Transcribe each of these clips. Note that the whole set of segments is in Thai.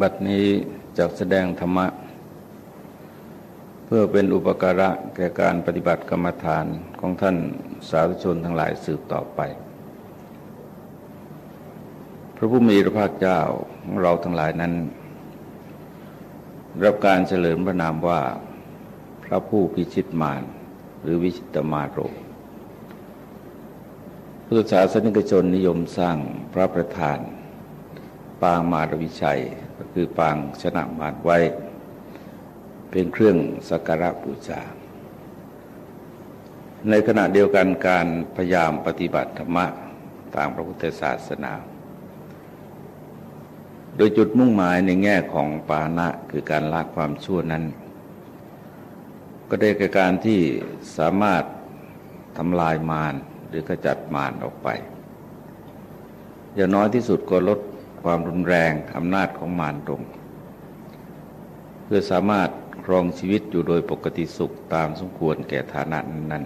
บัดนี้จะแสดงธรรมะ เพื่อเป็นอุปการะแก่การปฏิบัติกรรมฐานของท่านสาธุชนทั้งหลายสืบต่อไป พระผู้มีพระภาคเจ้าของเราทั้งหลายนั้น รับการเฉลิมพระนามว่า พระผู้พิชิตมารหรือวิชิตมาโรพุทธศาสนิกชนนิยมสร้างพระประธาน ปางมารวิชัย ก็คือปางชนะมารไว้ เป็นเครื่องสักการะบูชา ในขณะเดียวกันการพยายามปฏิบัติธรรมะตามพระพุทธศาสนา โดยจุดมุ่งหมายในแง่ของปานะคือการละความชั่วนั้น ก็ได้แก่การที่สามารถทำลายมารหรือขจัดมารออกไป อย่างน้อยที่สุดก็ลด ความรุนแรงอำนาจของมารลงเพื่อสามารถครองชีวิตอยู่โดยปกติสุขตามสมควรแก่ฐานะนั้น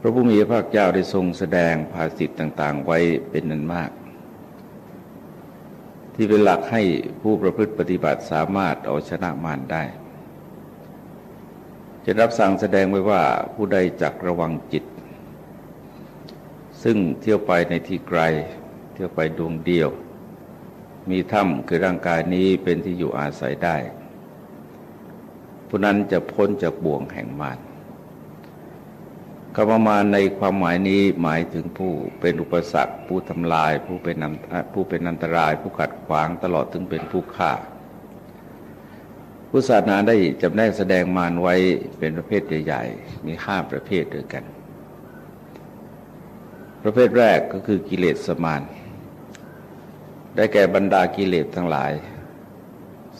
พระผู้มีพระภาคเจ้าได้ทรงแสดงภาษิตต่าง ๆ ไว้เป็นนันมาก ที่เป็นหลักให้ผู้ประพฤติปฏิบัติสามารถเอาชนะมารได้จะรับสั่งแสดงไว้ว่าผู้ใดจักระวังจิต ซึ่งเที่ยวไปในที่ไกล เที่ยวไปดวงเดียว มีถ้ำคือร่างกายนี้เป็นที่อยู่อาศัยได้ ผู้นั้นจะพ้นจากบ่วงแห่งมารคำมาในความหมายนี้หมายถึงผู้เป็นอุปสรรค ผู้ทำลาย ผู้เป็นผู้เป็นอันตราย ผู้ขัดขวางตลอดถึงเป็นผู้ฆ่าพุทธศาสนาได้จำแนกแสดงมารไว้เป็นประเภทใหญ่ๆ มีห้าประเภทด้วยกัน ประเภทแรกก็คือกิเลสสมาน ได้แก่บรรดากิเลสทั้งหลาย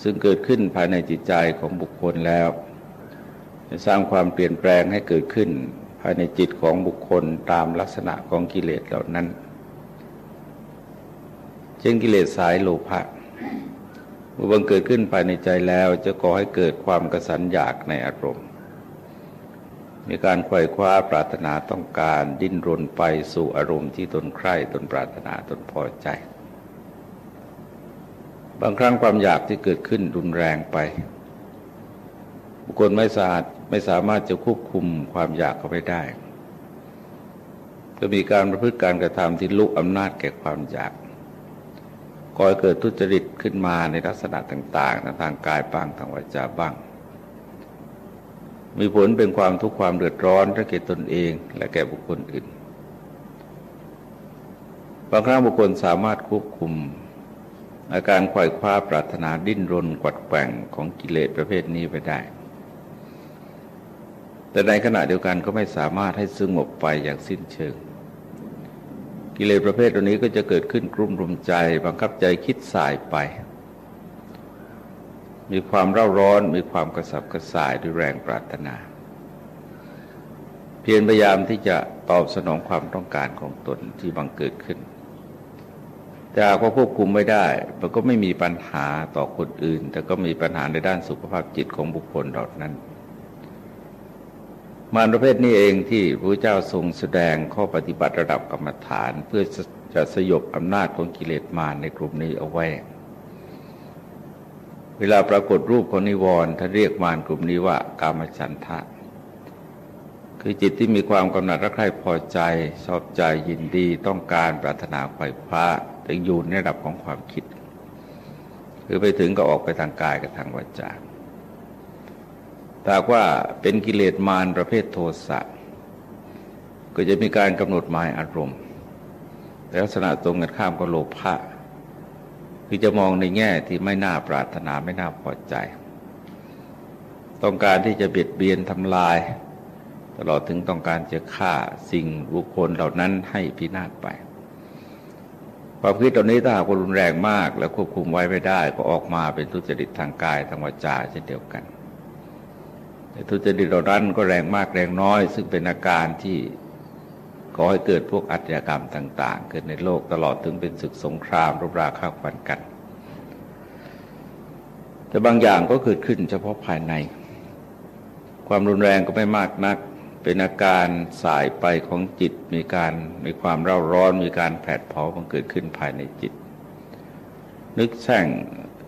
ซึ่งเกิดขึ้นภายในจิตใจของบุคคลแล้วจะสร้างความเปลี่ยนแปลงให้เกิดขึ้น ภายในจิตของบุคคลตามลักษณะของกิเลสเหล่านั้น เช่นกิเลสสายโลภะเมื่อบังเกิดขึ้นภายในใจแล้วจะก่อให้เกิดความกระสันอยากในอารมณ์ มีการไขว่คว้าปรารถนาต้องการดิ้นรนไปสู่อารมณ์ที่ตนใคร่ตนปรารถนาตนพอใจ บางครั้งความอยากที่เกิดขึ้นรุนแรงไป บุคคลไม่สะอาดไม่สามารถจะควบคุมความอยากเข้าไปได้จะมีการประพฤติการกระทำที่ลุกอำนาจแก่ความอยากก่อให้เกิดทุจริตขึ้นมาในลักษณะต่างๆทางกายบ้างทางวาจาบ้าง มีผลเป็นความทุกข์ความเดือดร้อนทั้งแก่ตนเอง และแก่บุคคลอื่น บางครั้งบุคคลสามารถควบคุม อาการขวายคว้าปรารถนาดิ้นรนกวัดแกว่งของกิเลสประเภทนี้ไปได้ แต่ในขณะเดียวกันก็ไม่สามารถให้สงบไปอย่างสิ้นเชิง กิเลสประเภทตัวนี้ก็จะเกิดขึ้นกลุ่มรุมใจ บังคับใจคิดสายไป มีความเร่าร้อนมีความกระสับกระส่ายด้วยแรงปรารถนา เพียรพยายามที่จะตอบสนองความต้องการของตนที่บังเกิดขึ้น แต่หากว่าควบคุมไม่ได้ มันก็ไม่มีปัญหาต่อคนอื่น แต่ก็มีปัญหาในด้านสุขภาพจิตของบุคคลเหล่านั้น มารประเภทนี้เองที่พระเจ้าทรงแสดงข้อปฏิบัติระดับกรรมฐาน เพื่อจะสยบอำนาจของกิเลสมารในกลุ่มนี้เอาไว้ เวลาปรากฏรูปของนิวรณ์ท่านเรียกมารกลุ่มนี้ว่ากามฉันทะคือจิตที่มีความกำหนัดรักใคร่พอใจ ชอบใจยินดีต้องการปรารถนาไขว่คว้า แต่อยู่ในระดับของความคิด คือไปถึงก็ออกไปทางกายกับทางวาจาถ้าว่าเป็นกิเลสมารประเภทโทสะก็จะมีการกำหนดหมายอารมณ์แต่ลักษณะตรงกันข้ามก็โลภะคือจะมองในแง่ที่ไม่น่าปรารถนาไม่น่าพอใจ ต้องการที่จะเบียดเบียนทำลาย ตลอดถึงต้องการจะฆ่าสิ่งบุคคลเหล่านั้นให้พินาศไป ความคิดตอนนี้ถ้าหากรุนแรงมาก แล้วควบคุมไว้ไม่ได้ ก็ออกมาเป็นทุจริตทางกายทางวาจาเช่นเดียวกันแต่ทุจริตเหล่านั้นก็แรงมากแรงน้อย ซึ่งเป็นอาการที่ก่อให้เกิดพวกอัจฉริกรรมต่าง ๆ เกิดในโลกตลอดถึงเป็นศึกสงครามรบราฆ่าฟันกัน แต่บางอย่างก็เกิดขึ้นเฉพาะภายใน ความรุนแรงก็ไม่มากนัก เป็นอาการสายไปของจิตมีการมีความเร่าร้อนมีการแผดเผามันเกิดขึ้นภายในจิต นึกแช่ง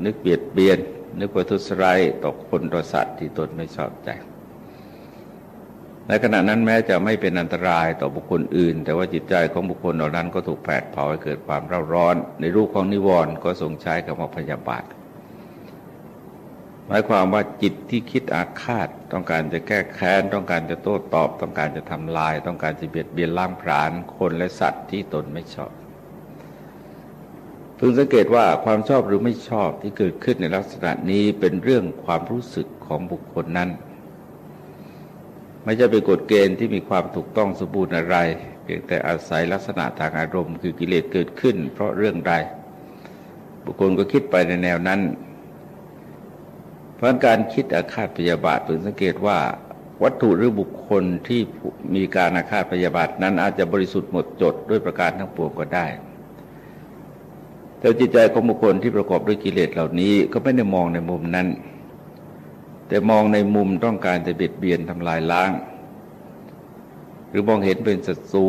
นึกเบียดเบียน นึกว่าทุสร้ายต่อคนต่อสัตว์ที่ตนไม่ชอบใจในขณะนั้นแม้จะไม่เป็นอันตรายต่อบุคคลอื่น แต่ว่าจิตใจของบุคคลเหล่านั้นก็ถูกแผดเผาให้เกิดความเร่าร้อน ในรูปของนิวรณ์ก็ทรงใช้คำว่าพยาบาท หมายความว่าจิตที่คิดอาฆาต ต้องการจะแก้แค้น ต้องการจะโต้ตอบ ต้องการจะทำลาย ต้องการจะเบียดเบียนล่างผลาญคนและสัตว์ที่ตนไม่ชอบพึงสังเกตว่าความชอบหรือไม่ชอบที่เกิดขึ้นในลักษณะนี้เป็นเรื่องความรู้สึกของบุคคลนั้น ไม่ใช่เป็นกฎเกณฑ์ที่มีความถูกต้องสมบูรณ์อะไร เพียงแต่อาศัยลักษณะทางอารมณ์คือกิเลสเกิดขึ้น เพราะเรื่องใด บุคคลก็คิดไปในแนวนั้น เพราะการคิดอาฆาตพยาบาทพึงสังเกตว่า วัตถุหรือบุคคลที่มีการอาฆาตพยาบาทนั้นอาจจะบริสุทธิ์หมดจดด้วยประการทั้งปวงก็ได้ แต่จิตใจของบุคคลที่ประกอบด้วยกิเลสเหล่านี้ก็ไม่ได้มองในมุมนั้น แต่มองในมุมต้องการจะเบียดเบียนทำลายล้าง หรือมองเห็นเป็นศัตรู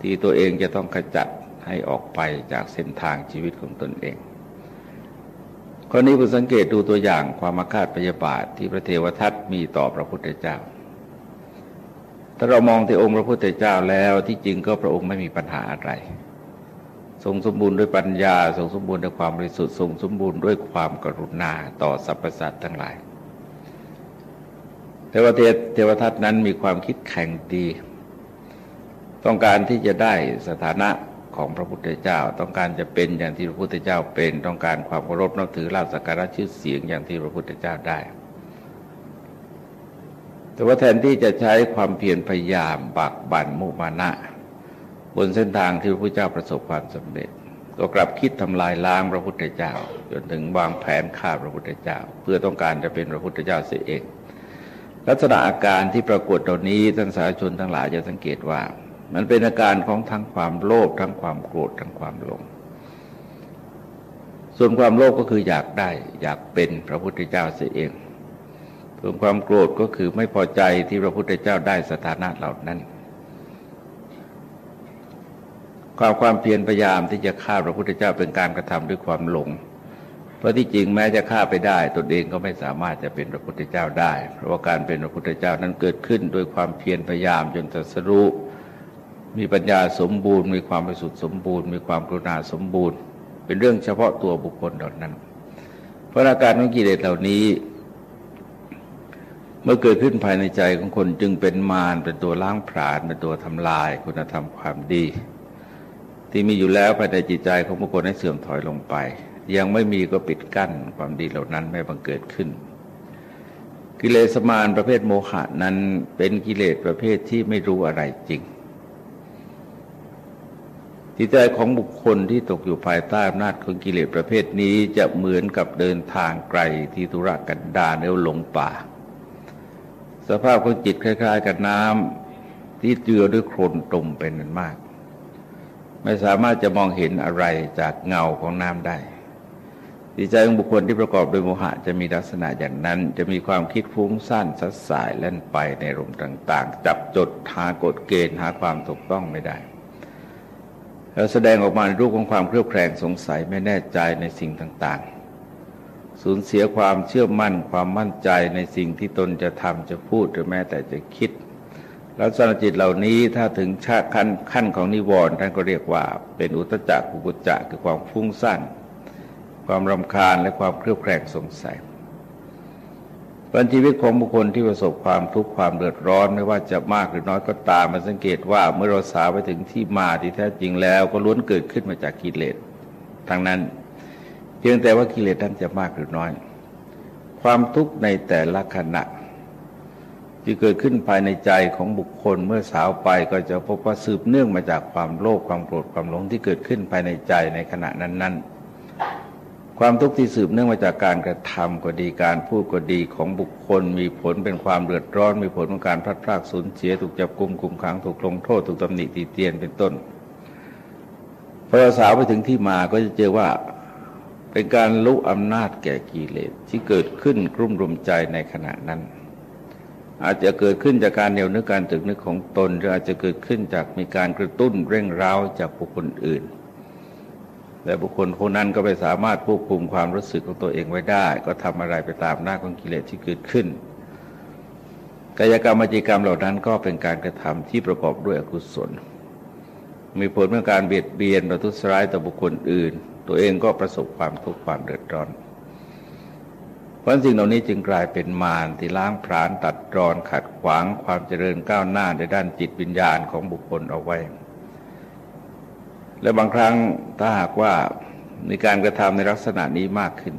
ที่ตัวเองจะต้องขจัดให้ออกไปจากเส้นทางชีวิตของตนเอง ข้อนี้ผมสังเกตดูตัวอย่างความอาฆาตพยาบาทที่พระเทวทัตมีต่อพระพุทธเจ้า ถ้าเรามองที่องค์พระพุทธเจ้าแล้วที่จริงก็พระองค์ไม่มีปัญหาอะไร ทรงสมบูรณ์ด้วยปัญญา ทรงสมบูรณ์ด้วยความบริสุทธิ์ทรงสมบูรณ์ด้วยความกรุณาต่อสรรพสัตว์ทั้งหลาย แต่ว่าเทวทัตนั้นมีความคิดแข่งดี ต้องการที่จะได้สถานะ ของพระพุทธเจ้า ต้องการจะเป็นอย่างที่พระพุทธเจ้าเป็น ต้องการความเคารพนับถือลาบสักการะชื่อเสียงอย่างที่พระพุทธเจ้าได้ แต่ว่าแทนที่จะใช้ความเพียรพยายามบักบั่นมุมานะ บนเส้นทางที่พระพุทธเจ้าประสบความสำเร็จ ก็กลับคิดทำลายล้างพระพุทธเจ้า จนถึงวางแผนฆ่าพระพุทธเจ้า เพื่อต้องการจะเป็นพระพุทธเจ้าเสียเอง ลักษณะอาการที่ปรากฏตอนนี้ท่านสาธารณชนทั้งหลายจะสังเกตว่า มันเป็นอาการของทั้งความโลภทั้งความโกรธทั้งความหลง ส่วนความโลภก็คืออยากได้ อยากเป็นพระพุทธเจ้าเสียเอง ส่วนความโกรธก็คือไม่พอใจที่พระพุทธเจ้าได้สถานะเหล่านั้น ความความเพียรพยายามที่จะฆ่าพระพุทธเจ้าเป็นการกระทำด้วยความหลง เพราะที่จริงแม้จะฆ่าไปได้ตนเองก็ไม่สามารถจะเป็นพระพุทธเจ้าได้ เพราะว่าการเป็นพระพุทธเจ้านั้นเกิดขึ้นโดยความเพียรพยายามจนตรัสรู้ มีปัญญาสมบูรณ์ มีความบริสุทธิ์สมบูรณ์ มีความกรุณาสมบูรณ์ เป็นเรื่องเฉพาะตัวบุคคลเหล่านั้น เพราะอาการของกิเลสเหล่านี้ เมื่อเกิดขึ้นภายในใจของคนจึงเป็นมารเป็นตัวล้างผลาญเป็นตัวทำลายคุณธรรมความดี ที่มีอยู่แล้วภายในจิตใจของบุคคลให้เสื่อมถอยลงไป ยังไม่มีก็ปิดกั้นความดีเหล่านั้นไม่บังเกิดขึ้นกิเลสมารประเภทโมหะนั้นเป็นกิเลสประเภทที่ไม่รู้อะไรจริง จิตใจของบุคคลที่ตกอยู่ภายใต้อำนาจของกิเลสประเภทนี้จะเหมือนกับเดินทางไกลที่ธุระกันดารเนวหลงป่า สภาพของจิตคล้าย ๆ กับน้ำที่เจือด้วยโคลนตมเป็นมาก ไม่สามารถจะมองเห็นอะไรจากเงาของน้ำได้จิตใจของบุคคลที่ประกอบด้วยโมหะจะมีลักษณะอย่างนั้น จะมีความคิดฟุ้งซ่านสัดสายเล่นไปในรมต่าง ๆ จับจดหากฎเกณฑ์หาความถูกต้องไม่ได้ แล้วแสดงออกมาในรูปของความเครียดแคลงสงสัยไม่แน่ใจในสิ่งต่าง ๆ สูญเสียความเชื่อมั่นความมั่นใจในสิ่งที่ตนจะทำจะพูดหรือแม้แต่จะคิด ลักษณะจิตเหล่านี้ถ้าถึงชาขั้นขั้นของนิวรณ์ท่านก็เรียกว่าเป็นอุตจักกุกุจักคือความฟุ้งซ่านความรำคาญและความเครียดแครงสงสัย ปัญชีวิตของบุคคลที่ประสบความทุกข์ความเดือดร้อนไม่ว่าจะมากหรือน้อยก็ตามมาสังเกตว่าเมื่อเราสาวไปถึงที่มาที่แท้จริงแล้ว ก็ล้วนเกิดขึ้นมาจากกิเลสทั้งนั้นเพียงแต่ว่ากิเลสนั้นจะมากหรือน้อย ความทุกข์ในแต่ละขณะที่เกิดขึ้นภายในใจของบุคคลเมื่อสาวไปก็จะพบว่าสืบเนื่องมาจากความโลภความโกรธความหลงที่เกิดขึ้นภายในใจในขณะนั้นๆ ความทุกข์ที่สืบเนื่องมาจากการกระทำก็ดีการพูดก็ดีของบุคคล มีผลเป็นความเดือดร้อน มีผลของการพลัดพรากสูญเสียถูกจับกุมคุมขังถูกลงโทษถูกตำหนิตีเตียนเป็นต้นพอเราสาวไปถึงที่มาก็จะเจอว่าเป็นการลุอำนาจแก่กิเลสที่เกิดขึ้นกลุ่มรุมใจในขณะนั้น อาจจะเกิดขึ้นจากการเหนียวนึกการตึกนึกของตนหรืออาจจะเกิดขึ้นจากมีการกระตุ้นเร่งร้าวจากบุคคลอื่น แต่บุคคลผู้นั้นก็ไม่สามารถควบคุมความรู้สึกของตัวเองไว้ได้ ก็ทำอะไรไปตามหน้าของกิเลสที่เกิดขึ้น กายกรรมวจิกรรมเหล่านั้นก็เป็นการกระทำที่ประกอบด้วยอกุศล มีผลเมื่อการเบียดเบียนประทุษร้ายต่อบุคคลอื่น ตัวเองก็ประสบความทุกข์ความเดือดร้อนเพราะสิ่งเหล่านี้จึงกลายเป็นมารที่ล้างผลาญตัดรอนขัดขวางความเจริญก้าวหน้าในด้านจิตวิญญาณของบุคคลเอาไว้ และบางครั้งถ้าหากว่ามีการกระทำในลักษณะนี้มากขึ้น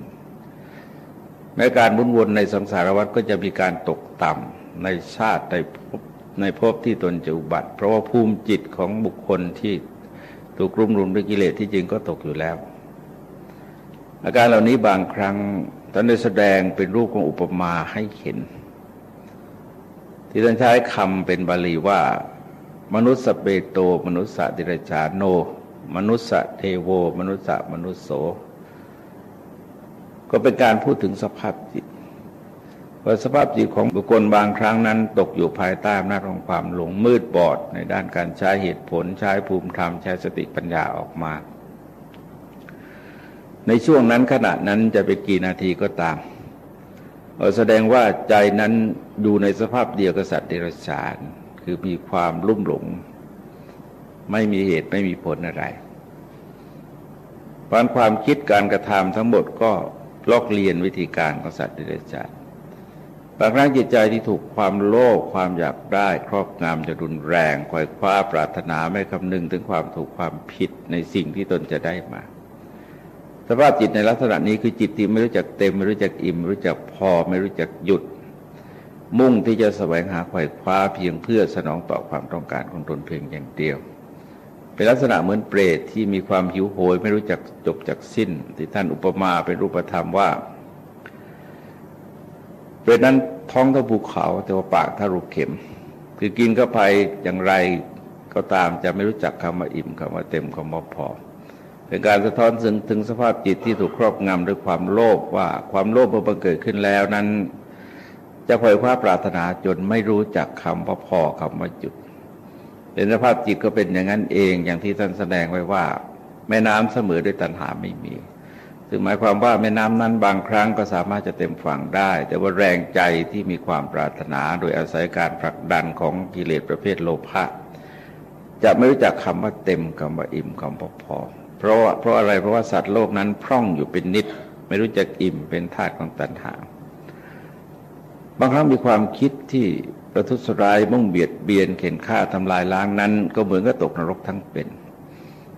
แม้การวุ่นวนในสังสารวัฏก็จะมีการตกต่ำในชาติในภพในภพที่ตนจะอุบัติ เพราะว่าภูมิจิตของบุคคลที่ถูกรุมรุมด้วยกิเลสที่จริงก็ตกอยู่แล้ว อาการเหล่านี้บางครั้งท่านได้แสดงเป็นรูปของอุปมาให้เห็น ที่ท่านใช้คำเป็นบาลีว่า มนุษย์สเปโต มนุษย์สติรจาโน มนุษย์เทโว มนุษย์มนุษโส ก็เป็นการพูดถึงสภาพจิตว่าสภาพจิตของบุคคลบางครั้งนั้น ตกอยู่ภายใต้อำนาจของความหลงมืดบอด ในด้านการใช้เหตุผลใช้ภูมิธรรมใช้สติปัญญาออกมา ในช่วงนั้นขณะนั้นจะเป็นกี่นาทีก็ตามแสดงว่าใจนั้นอยู่ในสภาพเดียวกับสัตว์เดรัจฉาน คือมีความลุ่มหลง ไม่มีเหตุไม่มีผลอะไรเพราะความคิดการกระทำทั้งหมดก็ลอกเลียนวิธีการของสัตว์เดรัจฉานบางครั้งจิตใจที่ถูกความโลภความอยากได้ ครอบงำจะรุนแรงคอยคว้าปรารถนาไม่คำนึงถึงความถูกความผิดในสิ่งที่ตนจะได้มาสภาพจิตในลักษณะนี้คือจิตที่ไม่รู้จักเต็มไม่รู้จักอิ่มไม่รู้จักพอไม่รู้จักหยุด มุ่งที่จะแสวงหาไขว่คว้าเพียงเพื่อสนองต่อความต้องการของตนเพียงอย่างเดียว เป็นลักษณะเหมือนเปรตที่มีความหิวโหยไม่รู้จักจบจากสิ้น ที่ท่านอุปมาเป็นรูปธรรมว่า เปรตนั้นท้องเท่าภูเขาแต่ว่าปากเท่ารูเข็ม คือกินเข้าไปอย่างไรก็ตามจะไม่รู้จักคำว่าอิ่มคำว่าเต็มคำว่าพอเป็นการสะท้อนถึงถึงสภาพจิตที่ถูกครอบงำด้วยความโลภว่าความโลภเมื่อบังเกิดขึ้นแล้วนั้น จะคอยคว้าปรารถนาจนไม่รู้จักคำว่าพอคำว่าจุด เป็นสภาพจิตก็เป็นอย่างนั้นเองอย่างที่ท่านแสดงไว้ว่า แม่น้ำเสมอด้วยตัณหาไม่มีซึ่งหมายความว่าแม่น้ำนั้นบางครั้งก็สามารถจะเต็มฝั่งได้ แต่ว่าแรงใจที่มีความปรารถนาโดยอาศัยการผลักดันของกิเลสประเภทโลภะจะไม่รู้จักคำว่าเต็มคำว่าอิ่มคำว่าพอ เพราะเพราะอะไรเพราะว่าสัตว์โลกนั้นพร่องอยู่เป็นนิด ไม่รู้จักอิ่มเป็นธาตุของตัณหา บางครั้งมีความคิดที่ ประทุษร้ายมุ่งเบียดเบียนเข็นฆ่าทำลายล้างนั้น ก็เหมือนกับตกนรกทั้งเป็น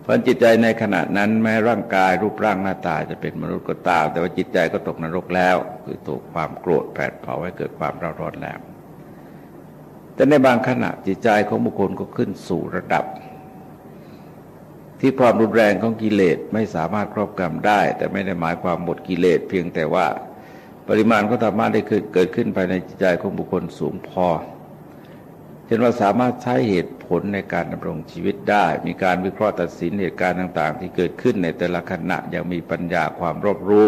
เพราะจิตใจในขณะนั้นแม้ร่างกายรูปร่างหน้าตาจะเป็นมนุษย์ก็ตาม แต่ว่าจิตใจก็ตกนรกแล้ว คือถูกความโกรธแผดเผาให้เกิดความร้อนร้อนแล้ว แต่ในบางขณะจิตใจของบุคคลก็ขึ้นสู่ระดับ ที่ความรุนแรงของกิเลสไม่สามารถครอบกำได้ แต่ไม่ได้หมายความหมดกิเลสเพียงแต่ว่า ปริมาณก็สามารถได้เกิดขึ้นภายในจิตใจของบุคคลสูงพอเช่นว่าสามารถใช้เหตุผลในการดำรงชีวิตได้ มีการวิเคราะห์ตัดสินเหตุการณ์ต่าง ๆ ที่เกิดขึ้นในแต่ละขณะอย่างมีปัญญาความรอบรู้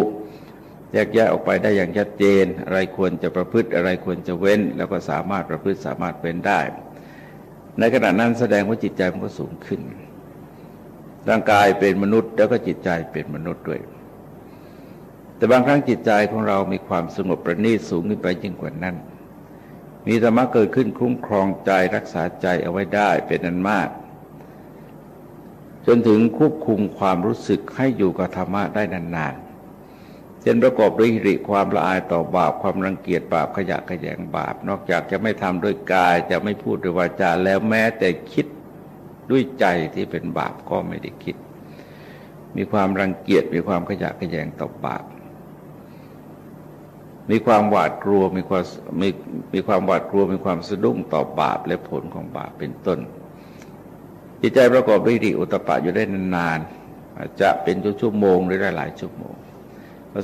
แยกแยะออกไปได้อย่างชัดเจน อะไรควรจะประพฤติอะไรควรจะเว้น แล้วก็สามารถประพฤติสามารถเว้นได้ ในขณะนั้นแสดงว่าจิตใจมันก็สูงขึ้น ร่างกายเป็นมนุษย์ แล้วก็จิตใจเป็นมนุษย์ด้วย แต่บางครั้งจิตใจของเรามีความสงบประณีตสูงขึ้นไปยิ่งกว่านั้น มีธรรมะเกิดขึ้นคุ้มครองใจรักษาใจเอาไว้ได้เป็นนันมาก จนถึงควบคุมความรู้สึกให้อยู่กับธรรมะได้นานๆเช่นประกอบด้วยหิริความละอายต่อบาปความรังเกียจบาปขยะขยงบาป นอกจากจะไม่ทำด้วยกาย จะไม่พูดด้วยวาจาแล้วแม้แต่คิดด้วยใจที่เป็นบาปก็ไม่ได้คิด มีความรังเกียจมีความขยะขยงต่อบาป มีความหวาดกลัวมีความมีมีความหวาดกลัวมีความสะดุ้งต่อบาปและผลของบาปเป็นต้น จิตใจประกอบด้วยดีอุตปะอยู่ได้นานๆอาจจะเป็นชั่วโมงหรือหลายชั่วโมง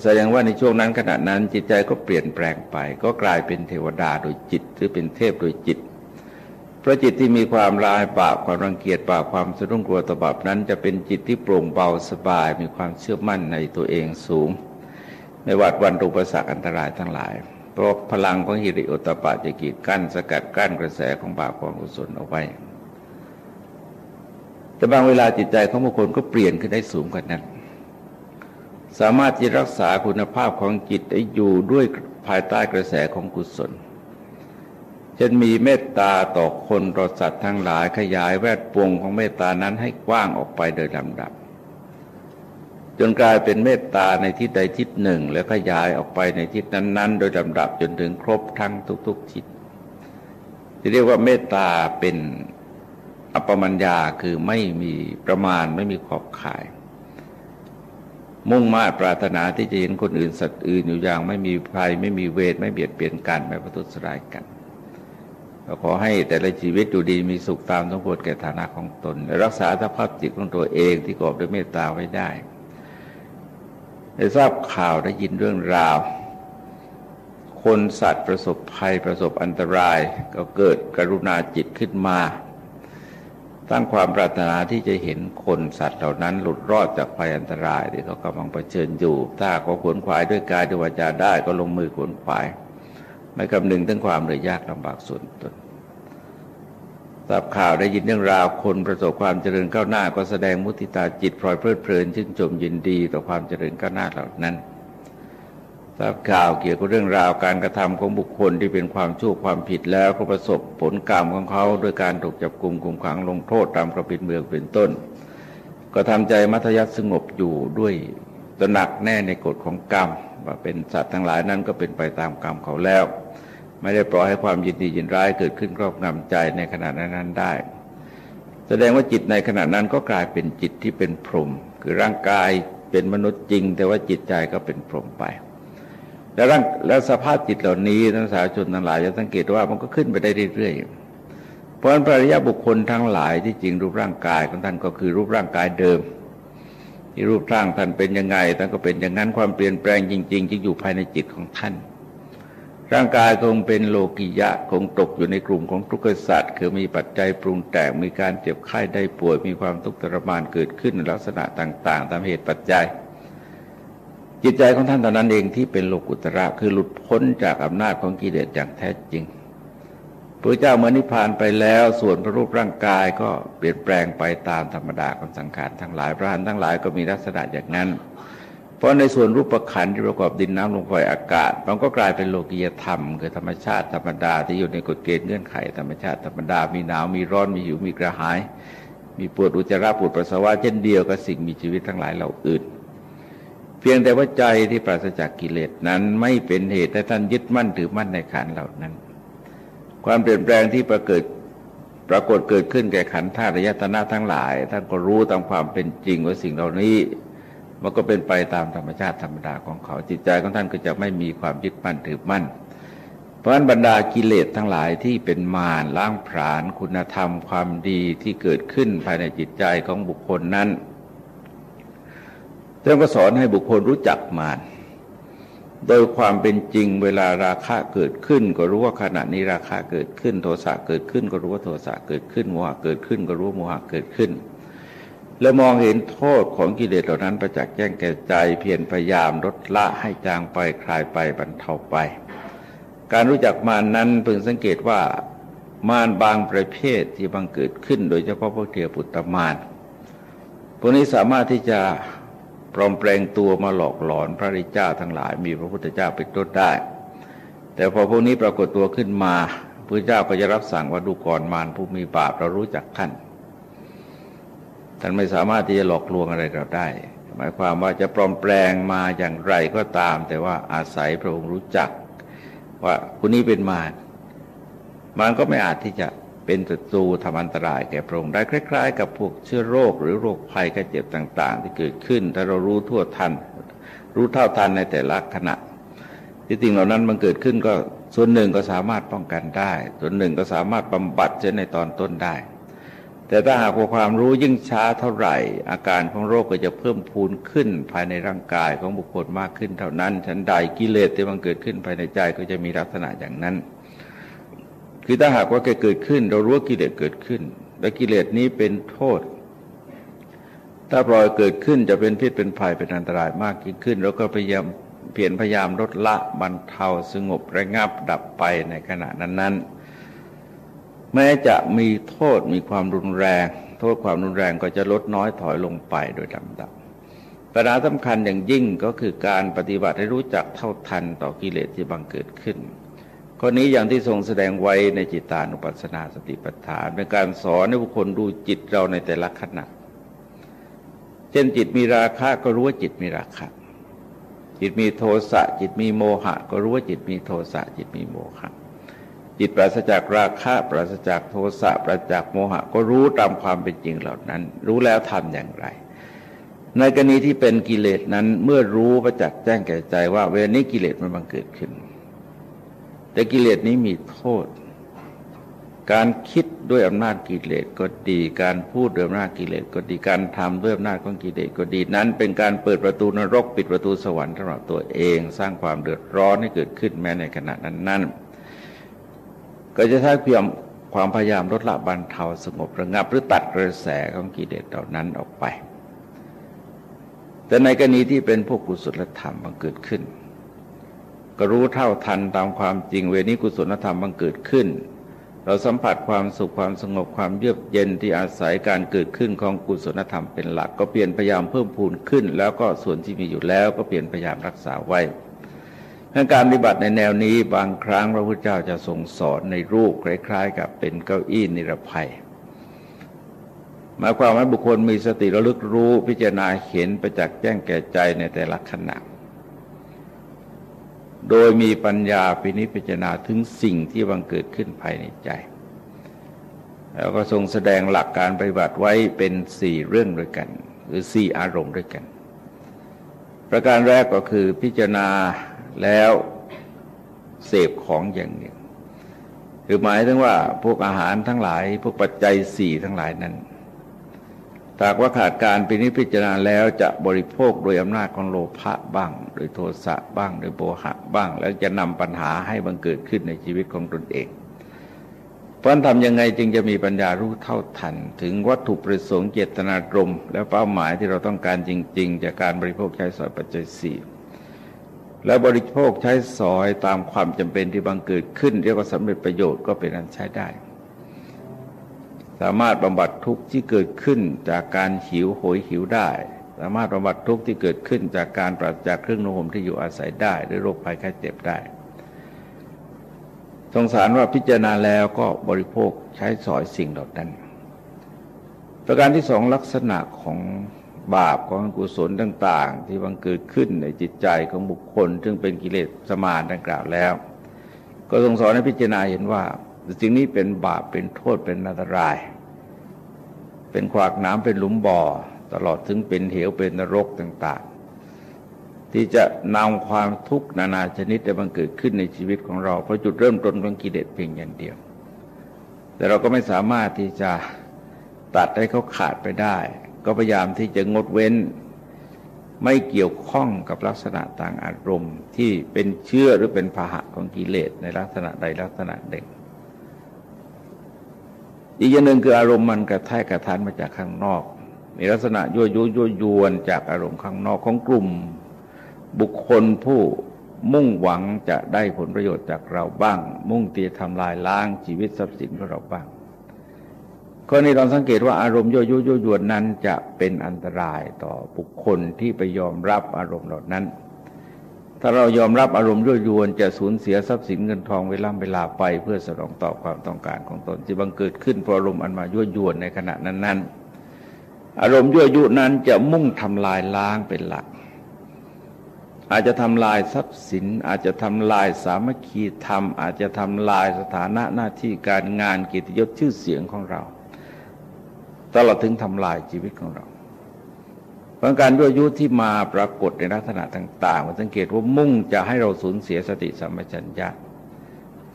แสดงว่าในช่วงนั้นขณะนั้นจิตใจก็เปลี่ยนแปลงไป ก็กลายเป็นเทวดาโดยจิต หรือเป็นเทพโดยจิตพราะจิตที่มีความลายบาปความรังเกียจบาปความสะดุ้งกลัวต่อบาปนั้น จะเป็นจิตที่โปร่งเบาสบาย มีความเชื่อมั่นในตัวเองสูง ไม่หวาดวันอุปสรรคอันตรายทั้งหลาย เพราะพลังของหิริโอตปะจะกีดกั้น สกัดกั้นกระแสของบาปของกุศลเอาไว้ แต่บางเวลาจิตใจของบุคคลก็เปลี่ยนขึ้นได้สูงกว่านั้น สามารถที่รักษาคุณภาพของจิตได้อยู่ด้วยภายใต้กระแสของกุศลจนมีเมตตาต่อคนต่อสัตว์ทั้งหลายขยายแวดวงของเมตตานั้นให้กว้างออกไปโดยลำดับ จนกลายเป็นเมตตาในทิศใดทิศหนึ่ง แล้วขยายออกไปในทิศนั้น ๆ โดยลำดับจนถึงครบทั้งทุก ๆ ทิศที่เรียกว่าเมตตาเป็นอัปปมัญญาคือไม่มีประมาณไม่มีขอบข่าย มุ่งมา่ปรารถนาที่จะเห็นคนอื่นสัตว์อื่นอยู่อย่าง ไม่มีภัยไม่มีเวทไม่เบียดเบียนกันไม่ประทุษร้ายกันก็ขอให้แต่ละชีวิตอยู่ดีมีสุขตามสมควรแก่ฐานะของตน และรักษาสภาพจิตของตัวเองที่กอบด้วยเมตตาไว้ได้ ได้ทราบข่าวได้ยินเรื่องราว คนสัตว์ประสบภัยประสบอันตราย ก็เกิดกรุณาจิตขึ้นมา ตั้งความปรารถนาที่จะเห็นคนสัตว์เหล่านั้นหลุดรอดจากภัยอันตรายที่เขากำลังเผชิญอยู่ ถ้าเขาขวนขวายด้วยกายด้วยวาจาได้ก็ลงมือขวนขวาย ไม่คำนึงถึงความเหนื่อยยากลำบากส่วนตน ทราบข่าวได้ยินเรื่องราวคนประสบความเจริญก้าวหน้าก็แสดงมุติตาจิตพลอยเพลิดเพลินชื่นชมยินดีต่อความเจริญก้าวหน้าเหล่านั้นทราบข่าวเกี่ยวกับเรื่องราวการกระทำของบุคคลที่เป็นความชั่วความผิดแล้วก็ประสบผลกรรมของเขา โดยการถูกจับกลุ่มคุมขังลงโทษตามกระปิดเมืองเป็นต้น ก็ทำใจมัธยัติสงบอยู่ด้วยตระหนักแน่ในกฎของกรรมว่าเป็นสัตว์ทั้งหลายนั้นก็เป็นไปตามกรรมเขาแล้ว ไม่ได้ปล่อยให้ความยินดียินร้ายเกิดขึ้นครอบงำใจในขณะนั้นได้ แสดงว่าจิตในขณะนั้นก็กลายเป็นจิตที่เป็นพรหมคือร่างกายเป็นมนุษย์จริง แต่ว่าจิตใจก็เป็นพรหมไป แล้วร่างแล้วสภาพจิตเหล่านี้ท่านสาชนทั้งหลายจะสังเกตว่ามันก็ขึ้นไปได้เรื่อยๆเพราะฉะนั้นพระริยบุคคลทั้งหลายที่จริงรูปร่างกายของท่านก็คือรูปร่างกายเดิมที่รูปร่างท่านเป็นยังไงท่านก็เป็นอย่างนั้นความเปลี่ยนแปลงจริงๆจึงอยู่ภายในจิตของท่าน ร่างกายคงเป็นโลกิยะคงตกอยู่ในกลุ่มของทุกขสัตว์คือมีปัจจัยปรุงแต่งมีการเจ็บไข้ได้ป่วย มีความทุกข์ทรมานเกิดขึ้นในลักษณะต่าง ๆ ตามเหตุปัจจัย จิตใจของท่านตอนนั้นเองที่เป็นโลกุตระคือหลุดพ้นจากอำนาจของกิเลสอย่างแท้จริงพระเจ้าเมื่อนิพพานไปแล้วส่วนพระรูปร่างกายก็เปลี่ยนแปลงไปตามธรรมดาของสังขารทั้งหลายพระหันทั้งหลายก็มีลักษณะอย่างนั้น เพราะในส่วนรูปประคันที่ประกอบดินน้ำลมไฟอากาศ มันก็กลายเป็นโลกียธรรม คือธรรมชาติธรรมดาที่อยู่ในกฎเกณฑ์เงื่อนไขธรรมชาติธรรมดามีหนาวมีร้อนมีหิวมีกระหาย มีปวดอุจจาระปวดปัสสาวะเช่นเดียวกับสิ่งมีชีวิตทั้งหลายเหล่าอื่น เพียงแต่ว่าใจที่ปราศจากกิเลสนั้นไม่เป็นเหตุให้ท่านยึดมั่นถือมั่นในขันเหล่านั้น ความเปลี่ยนแปลงที่ประเกิดปรากฏเกิดขึ้นแก่ขันธาตุยตนะทั้งหลายท่านก็รู้ตามความเป็นจริงว่าสิ่งเหล่านี้ มันก็เป็นไปตามธรรมชาติธรรมดาของเขาจิตใจของท่านก็จะไม่มีความยึดมั่นถือมั่น เพราะฉะนั้นบรรดากิเลสทั้งหลายที่เป็นมารล้างผลาญคุณธรรมความดีที่เกิดขึ้นภายในจิตใจของบุคคลนั้นท่านก็สอนให้บุคคลรู้จักมารโดยความเป็นจริงเวลาราคะเกิดขึ้น ก็รู้ว่าขณะนี้ราคะเกิดขึ้น โทสะเกิดขึ้น ก็รู้ว่าโทสะเกิดขึ้นโมหะเกิดขึ้น ก็รู้ว่าโมหะเกิดขึ้น และมองเห็นโทษของกิเลสเหล่านั้นประจักษ์แจ้งแก่ใจเพียรพยายามลดละให้จางไปคลายไปบรรเทาไป การรู้จักมานนั้นพึงสังเกตว่ามารบางประเภทที่บังเกิดขึ้น โดยเฉพาะพวกเทียปุตตมารพวกนี้สามารถที่จะปลอมแปลงตัวมาหลอกหลอนพระริจ้าทั้งหลาย มีพระพุทธเจ้าเป็นต้นได้ แต่พอพวกนี้ปรากฏตัวขึ้นมาพระเจ้าก็จะรับสั่งว่าดูก่อนมารผู้มีบาปเรารู้จักท่าน ท่านไม่สามารถที่จะหลอกลวงอะไรเราได้ หมายความว่าจะปลอมแปลงมาอย่างไรก็ตาม แต่ว่าอาศัยพระองค์รู้จัก ว่าคนนี้เป็นมารมันก็ไม่อาจที่จะเป็นศัตรูทำอันตรายแก่พระองค์ได้คล้ายๆ กับพวกเชื้อโรค หรือโรคภัยไข้เจ็บต่าง ๆ ที่เกิดขึ้น ถ้าเรารู้ทั่วทัน รู้เท่าทันในแต่ละขณะ ที่จริงเหล่านั้นมันเกิดขึ้นก็ส่วนหนึ่งก็สามารถป้องกันได้ ส่วนหนึ่งก็สามารถบำบัดเช่นในตอนต้นได้ แต่ถ้าหากว่าความรู้ยิ่งช้าเท่าไหร่ อาการของโรคก็จะเพิ่มพูนขึ้นภายในร่างกายของบุคคลมากขึ้นเท่านั้นฉันใดกิเลสที่มันเกิดขึ้นภายในใจก็จะมีลักษณะอย่างนั้น คือถ้าหากว่าแกเกิดขึ้น เรารู้ว่ากิเลสเกิดขึ้น และกิเลสนี้เป็นโทษ ถ้าปล่อยเกิดขึ้นจะเป็นพิษเป็นภัยเป็นอันตรายมากยิ่งขึ้นเราก็พยายามเปลี่ยนพยายามลดละบรรเทาสงบระงับดับไปในขณะนั้นๆ แม้จะมีโทษมีความรุนแรง โทษความรุนแรงก็จะลดน้อยถอยลงไปโดยลำดับปัญหาสำคัญอย่างยิ่งก็คือการปฏิบัติให้รู้จักเท่าทันต่อกิเลสที่บังเกิดขึ้นข้อนี้อย่างที่ทรงแสดงไว้ในจิตานุปัสสนาสติปัฏฐานเป็นการสอนให้บุคคลดูจิตเราในแต่ละขณะ เช่นจิตมีราคะก็รู้ว่าจิตมีราคะ จิตมีโทสะจิตมีโมหะ ก็รู้ว่าจิตมีโทสะจิตมีโมหะ จิตปราศจากราคะปราศจากโทสะปราศจากโมหะ ก็รู้ตามความเป็นจริงเหล่านั้น รู้แล้วทำอย่างไร ในกรณีที่เป็นกิเลสนั้นเมื่อรู้ประจักษ์แจ้งแก่ใจว่า เวลานี้กิเลสมันบังเกิดขึ้น แต่กิเลสนี้มีโทษ การคิดด้วยอำนาจกิเลสก็ดี การพูดด้วยอำนาจกิเลสก็ดีการทำด้วยอำนาจของกิเลสก็ดีนั้น เป็นการเปิดประตูนรกปิดประตูสวรรค์สำหรับตัวเอง สร้างความเดือดร้อนให้เกิดขึ้นแม้ในขณะนั้นนั้น ก็จะใช้เพียงความพยายามลดละบรรเทาสงบระงับหรือตัดกระแสของกิเลสเหล่านั้นออกไป แต่ในกรณีที่เป็นพวกกุศลธรรมบังเกิดขึ้น ก็รู้เท่าทันตามความจริงเวนี้กุศลธรรมบังเกิดขึ้น เราสัมผัสความสุขความสงบความเยือกเย็นที่อาศัยการเกิดขึ้นของกุศลธรรมเป็นหลัก ก็เปลี่ยนพยายามเพิ่มพูนขึ้น แล้วก็ส่วนที่มีอยู่แล้วก็เปลี่ยนพยายามรักษาไว้ การปฏิบัติในแนวนี้บางครั้งพระพุทธเจ้าจะทรงสอนในรูปคล้ายๆ กับเป็นเก้าอี้นิรภัยหมายความว่าบุคคลมีสติระลึกรู้พิจารณาเห็นประจักษ์แจ้งแก่ใจในแต่ละขณะ โดยมีปัญญาพินิจพิจารณาถึงสิ่งที่บังเกิดขึ้นภายในใจ แล้วก็ทรงแสดงหลักการปฏิบัติไว้เป็นสี่เรื่องด้วยกัน หรือสี่อารมณ์ด้วยกัน ประการแรกก็คือพิจารณา แล้วเสพของอย่างหนึ่งคือหมายถึงว่าพวกอาหารทั้งหลาย พวกปัจจัยสี่ทั้งหลายนั้นหากว่าขาดการปินิพิจารณาแล้วจะบริโภคโดยอำนาจของโลภะบ้าง โดยโทสะบ้าง โดยโบหะบ้าง แล้วจะนำปัญหาให้บังเกิดขึ้นในชีวิตของตนเอง เพราะทำยังไงจึงจะมีปัญญารู้เท่าทัน ถึงวัตถุประสงค์เจตนารมและเป้าหมายที่เราต้องการจริง ๆ จากการบริโภคใช้สอยปัจจัยสี่ แล้วบริโภคใช้สอยตามความจำเป็นที่บังเกิดขึ้น เรียกว่าสำเร็จประโยชน์ก็เป็นอันใช้ได้ สามารถบำบัดทุกข์ที่เกิดขึ้นจากการหิวโหยหิวได้ สามารถบำบัดทุกข์ที่เกิดขึ้นจากการปราศจากเครื่องนุ่งห่มที่อยู่อาศัยได้หรือโรคภัยไข้เจ็บได้สงสารว่าพิจารณาแล้วก็บริโภคใช้สอยสิ่งเหล่านั้น ประการที่สองลักษณะของ บาปของกุศลต่าง ๆ ที่บังเกิดขึ้นในจิตใจของบุคคล ซึ่งเป็นกิเลสสมานดังกล่าวแล้ว ก็ทรงสอนให้พิจารณาเห็นว่าสิ่งนี้เป็นบาปเป็นโทษเป็นอันตราย เป็นขวากน้ำเป็นหลุมบ่อ ตลอดถึงเป็นเหวเป็นนรกต่าง ๆ ที่จะนำความทุกข์นานาชนิดได้บังเกิดขึ้นในชีวิตของเราเพราะจุดเริ่มต้นของกิเลสเพียงอย่างเดียว แต่เราก็ไม่สามารถที่จะตัดให้เขาขาดไปได้ ก็พยายามที่จะงดเว้น ไม่เกี่ยวข้องกับลักษณะต่างอารมณ์ที่เป็นเชื่อหรือเป็นพาหะของกิเลสในลักษณะใดลักษณะหนึ่งอีกอย่างหนึ่งคืออารมณ์มันกระแทกกระทานมาจากข้างนอก มีลักษณะยั่วยุยั่วยวนจากอารมณ์ข้างนอกของกลุ่ม บุคคลผู้มุ่งหวังจะได้ผลประโยชน์จากเราบ้าง มุ่งตีทำลายล้างชีวิตทรัพย์สินของเราบ้าง ข้อนี้เราสังเกตว่าอารมณ์ยั่วยุยั่วยวนนั้นจะเป็นอันตรายต่อบุคคลที่ไปยอมรับอารมณ์เหล่านั้น ถ้าเรายอมรับอารมณ์ยั่วยวนจะสูญเสียทรัพย์สินเงินทองเวลาเวลาไปเพื่อสนองตอบความต้องการของตนที่บังเกิดขึ้นเพราะอารมณ์อันมายั่วยวนในขณะนั้นๆ อารมณ์ยั่วยุนั้นจะมุ่งทำลายล้างเป็นหลัก อาจจะทำลายทรัพย์สิน อาจจะทำลายสามัคคีธรรม อาจจะทำลายสถานะหน้าที่การงานกิจยศชื่อเสียงของเรา ตลอดถึงทำลายชีวิตของเราเพราะการยั่วยุที่มาปรากฏในลักษณะต่างๆมันสังเกตว่ามุ่งจะให้เราสูญเสียสติสัมปชัญญะ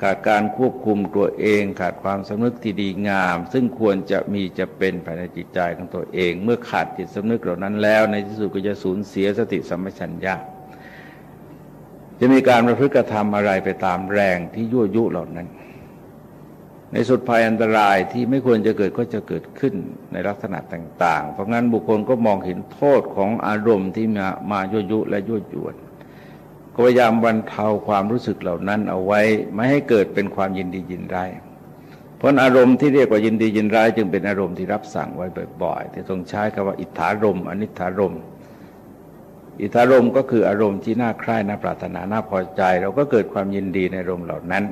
ขาดการควบคุมตัวเองขาดความสำนึกที่ดีงาม ซึ่งควรจะมีจะเป็นภายในจิตใจของตัวเอง เมื่อขาดจิตสำนึกเหล่านั้นแล้ว ในที่สุดก็จะสูญเสียสติสัมปชัญญะ จะมีการประพฤติกระทำอะไรไปตามแรงที่ยั่วยุเหล่านั้น ในสุดภัยอันตรายที่ไม่ควรจะเกิดก็จะเกิดขึ้นในลักษณะต่าง ๆ เพราะงั้นบุคคลก็มองเห็นโทษของอารมณ์ที่มามายั่วยุและยั่วยวนก็พยายามบรรเทาความรู้สึกเหล่านั้นเอาไว้ไม่ให้เกิดเป็นความยินดียินร้ายเพราะอารมณ์ที่เรียกว่ายินดียินร้ายจึงเป็นอารมณ์ที่รับสั่งไว้บ่อยๆที่ทรงใช้คำว่าอิทธารมอนิธารมอิทธารมก็คืออารมณ์ที่น่าใคร่น่าปรารถนาน่าพอใจ เราก็เกิดความยินดีในอารมณ์เหล่านั้น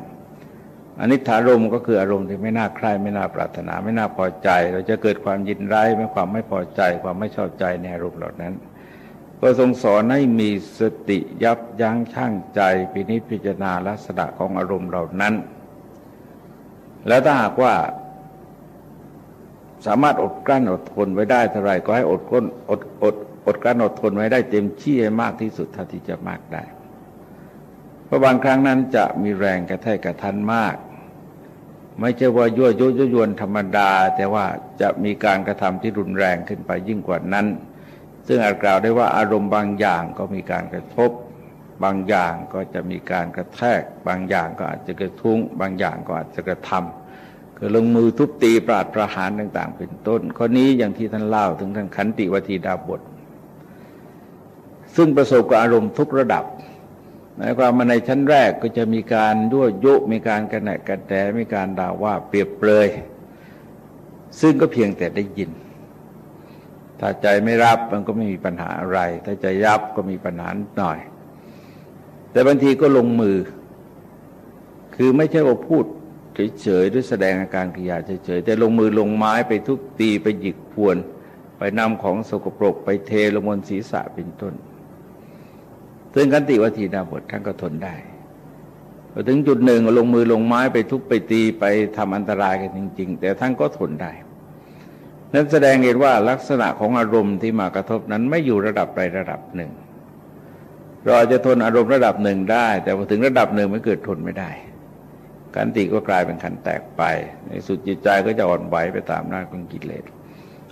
อนิถารมก็คืออารมณ์ที่ไม่น่าใคร่ไม่น่าปรารถนา ไม่น่าพอใจ เราจะเกิดความยินร้ายไม่ความไม่พอใจ ความไม่ชอบใจในอารมณ์เหล่านั้น ก็ทรงสอนให้มีสติยับยั้งชั่งใจพินิจพิจารณาลักษณะของอารมณ์เหล่านั้น แล้วถ้าหากว่า สามารถอดกลั้นอดทนไว้ได้เท่าไรก็ให้อดก้นอดอดอดกลั้นอดทนไว้ได้เต็มที่ให้มากที่สุดเท่าที่จะมากได้ เพราะบางครั้งนั้นจะมีแรงกระแทกกระทันมาก ไม่ใช่ว่ายั่วยุยยวนธรรมดา แต่ว่าจะมีการกระทำที่รุนแรงขึ้นไปยิ่งกว่านั้น ซึ่งอาจกล่าวได้ว่าอารมณ์บางอย่างก็มีการกระทบบางอย่างก็จะมีการกระแทก บางอย่างก็อาจจะกระทุ้ง บางอย่างก็อาจจะกระทำคือลงมือทุบตีปราดประหารต่าง ๆ เป็นต้น ข้อนี้อย่างที่ท่านเล่าถึงท่านขันติวัตีดาบท ซึ่งประสบกับอารมณ์ทุกระดับ หมายความมาในชั้นแรกก็จะมีการยั่วยุมีการกระแหนกระแตมีการด่าว่าเปรียบเปรยซึ่งก็เพียงแต่ได้ยิน ถ้าใจไม่รับมันก็ไม่มีปัญหาอะไร ถ้าใจยับก็มีปัญหาหน่อย แต่บางทีก็ลงมือ คือไม่ใช่ว่าพูดเฉยๆด้วยแสดงอาการกิยาเฉยๆแต่ลงมือลงไม้ไปทุบตีไปหยิกพวน ไปนำของสกปรกไปเทลงบนศีรษะเป็นต้น ซึ่งกันติวัตีดาบทท่านก็ทนได้พอถึงจุดหนึ่งลงมือลงไม้ไปทุบไปตีไปทำอันตรายกันจริง ๆ แต่ท่านก็ทนได้ นั้นแสดงเห็นว่าลักษณะของอารมณ์ที่มากระทบนั้นไม่อยู่ระดับใดระดับหนึ่ง เราจะทนอารมณ์ระดับหนึ่งได้ แต่พอถึงระดับหนึ่งมันเกิดทนไม่ได้กันติก็กลายเป็นขันแตกไป ในสุดจิตใจก็จะอ่อนไหวไปตามหน้าของกิเลส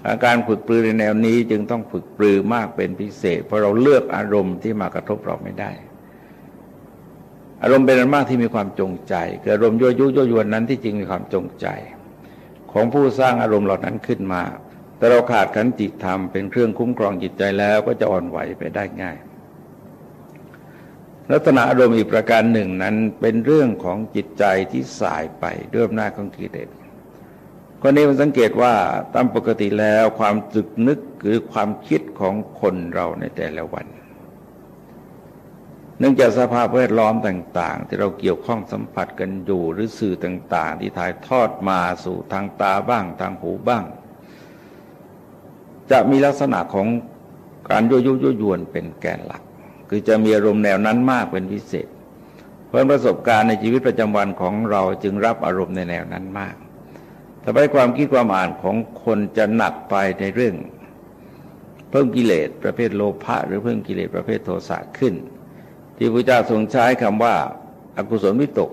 อาการฝึกปรือในแนวนี้จึงต้องฝึกปรือมากเป็นพิเศษ เพราะเราเลือกอารมณ์ที่มากระทบเราไม่ได้ อารมณ์เป็นอันมากที่มีความจงใจเกิดอารมณ์ยั่วยุยั่วยวนนั้นที่จริงมีความจงใจ ของผู้สร้างอารมณ์เหล่านั้นขึ้นมา แต่เราขาดขันจิตธรรมเป็นเครื่องคุ้มครองจิตใจแล้วก็จะอ่อนไหวไปได้ง่าย ลักษณะอารมณ์อีกประการหนึ่งนั้นเป็นเรื่องของจิตใจที่สายไปด้วยอำนาจของกิเลส คนนี้มันสังเกตว่าตามปกติแล้วความจึกนึกหรือความคิดของคนเราในแต่ละวัน เนื่องจากสภาพแวดล้อมต่าง ๆ ที่เราเกี่ยวข้องสัมผัสกันอยู่หรือสื่อต่าง ๆ ที่ถ่ายทอดมาสู่ทางตาบ้างทางหูบ้าง จะมีลักษณะของการยั่วยุยั่วยวนเป็นแกนหลัก คือจะมีอารมณ์แนวนั้นมากเป็นพิเศษ เพราะประสบการณ์ในชีวิตประจำวันของเราจึงรับอารมณ์ในแนวนั้นมาก แต่ไปความคิดความอ่านของคนจะหนักไปในเรื่อง เพิ่มกิเลสประเภทโลภะหรือเพิ่มกิเลสประเภทโทสะขึ้น ที่พระเจ้าทรงใช้คำว่าอากุศลวิตก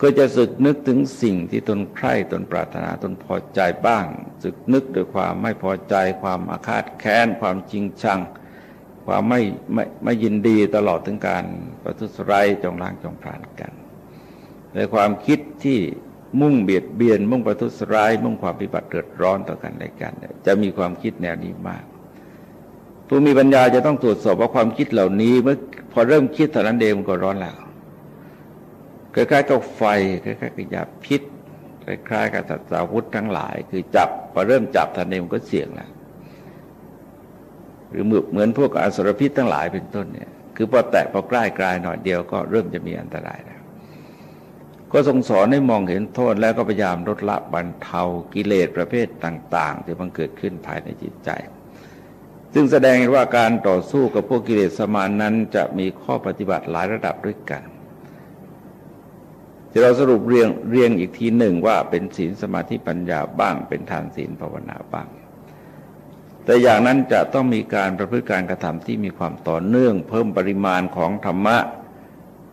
ก็จะสึกนึกถึงสิ่งที่ตนใคร่ตนปรารถนาตนพอใจบ้างสึกนึกด้วยความไม่พอใจ ความอาฆาตแค้น ความจริงชัง ความไม่ไม่ไม่ยินดีตลอดถึงการประทุษร้ายจองล้างจองพรานกันในความคิดที่ มุ่งเบียดเบียน มุ่งประทุษร้าย มุ่งความพิบัติเดือดร้อนต่อกันและกัน จะมีความคิดแนวนี้มาก ผู้มีปัญญาจะต้องตรวจสอบว่าความคิดเหล่านี้เมื่อพอเริ่มคิดเท่านั้นเองมันก็ร้อนแล้วคล้ายๆกับไฟคล้ายๆกับยาพิษคล้ายๆกับสัตว์าวุธทั้งหลาย คือจับพอเริ่มจับทันเองมันก็เสี่ยงแล้วหรือเหมือนพวกอสรพิษทั้งหลายเป็นต้นเนี่ยคือพอแตะพอใกล้กลายหน่อยเดียวก็เริ่มจะมีอันตรายแล้ว ก็ทรงสอนให้มองเห็นโทษแล้วก็พยายามลดละบรรเทากิเลสประเภทต่าง ๆ ที่มันเกิดขึ้นภายในจิตใจซึ่งแสดงว่าการต่อสู้กับพวกกิเลสสมานนั้นจะมีข้อปฏิบัติหลายระดับด้วยกันจะเราสรุปเรียงเรียงอีกทีหนึ่งว่าเป็นศีลสมาธิปัญญาบ้าง เป็นทานศีลภาวนาบ้าง แต่อย่างนั้นจะต้องมีการประพฤติการกระทำที่มีความต่อเนื่อง เพิ่มปริมาณของธรรมะ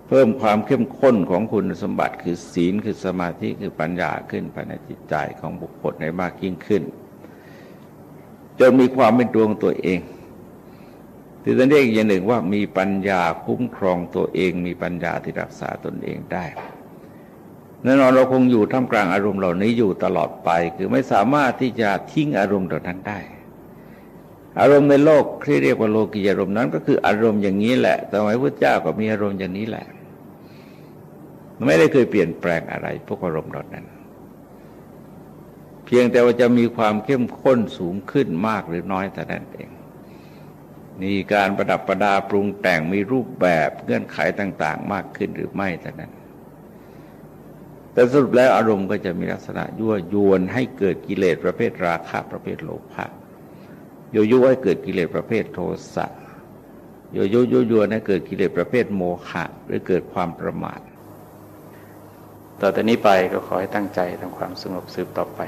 เพิ่มความเข้มข้นของคุณสมบัติคือศีลคือสมาธิคือปัญญาขึ้นภายในจิตใจของบุคคลในมากยิ่งขึ้น จนมีความเป็นตัวของตัวเองที่จะเรียกอย่างหนึ่งว่ามีปัญญาคุ้มครองตัวเอง มีปัญญาที่รักษาตนเองได้แน่นอนเราคงอยู่ท่ามกลางอารมณ์เหล่านี้อยู่ตลอดไป คือไม่สามารถที่จะทิ้งอารมณ์เหล่านั้นได้ อารมณ์ในโลกที่เรียกว่าโลกียอารมณ์นั้น ก็คืออารมณ์อย่างนี้แหละสมัยพระเจ้าก็มีอารมณ์อย่างนี้แหละ ไม่ได้เคยเปลี่ยนแปลงอะไร พวกอารมณ์เหล่านั้น เพียงแต่ว่าจะมีความเข้มข้นสูงขึ้นมากหรือน้อยแต่นั้นเองมีการประดับประดาปรุงแต่งมีรูปแบบเงื่อนไขต่าง ๆ มากขึ้นหรือไม่แต่นั้น แต่สรุปแล้วอารมณ์ก็จะมีลักษณะยั่วยวนให้เกิดกิเลสประเภทราคะประเภทโลภะ โยยุให้เกิดกิเลสประเภทโทสะโยยุโยยวนให้เกิดกิเลสประเภทโมหะหรือเกิดความประมาทต่อแต่นี้ไปก็ขอให้ตั้งใจทำความสงบสืบต่อไป